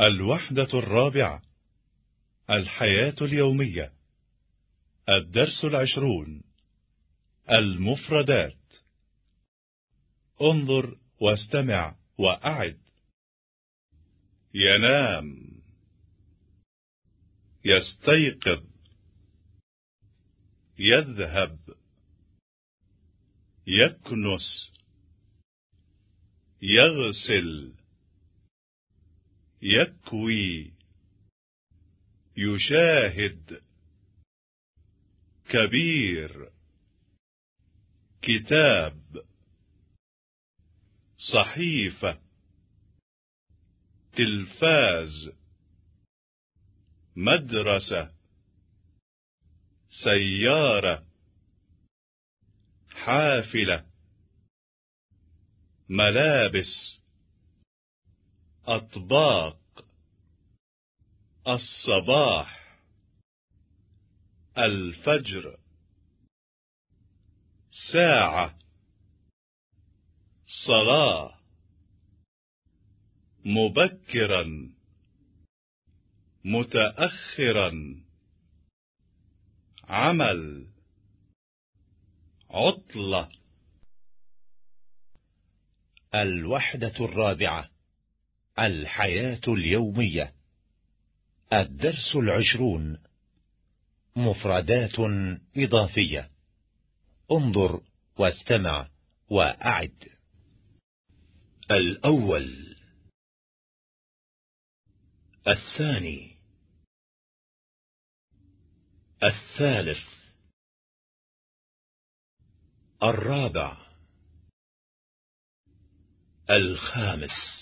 الوحدة الرابعة الحياة اليومية الدرس العشرون المفردات. انظر واستمع وأعد. ينام. يستيقظ. يذهب. يكنس. يغسل. يكوي. يشاهد. كبير. كتاب. صحيفة. تلفاز. مدرسة. سيارة. حافلة. ملابس. أطباق الصباح الفجر ساعة صلاة مبكرا متأخرا عمل عطلة. الوحدة الرابعة. الحياة اليومية. الدرس العشرون. مفردات إضافية. انظر واستمع وأعد. الأول. الثاني. الثالث. الرابع. الخامس.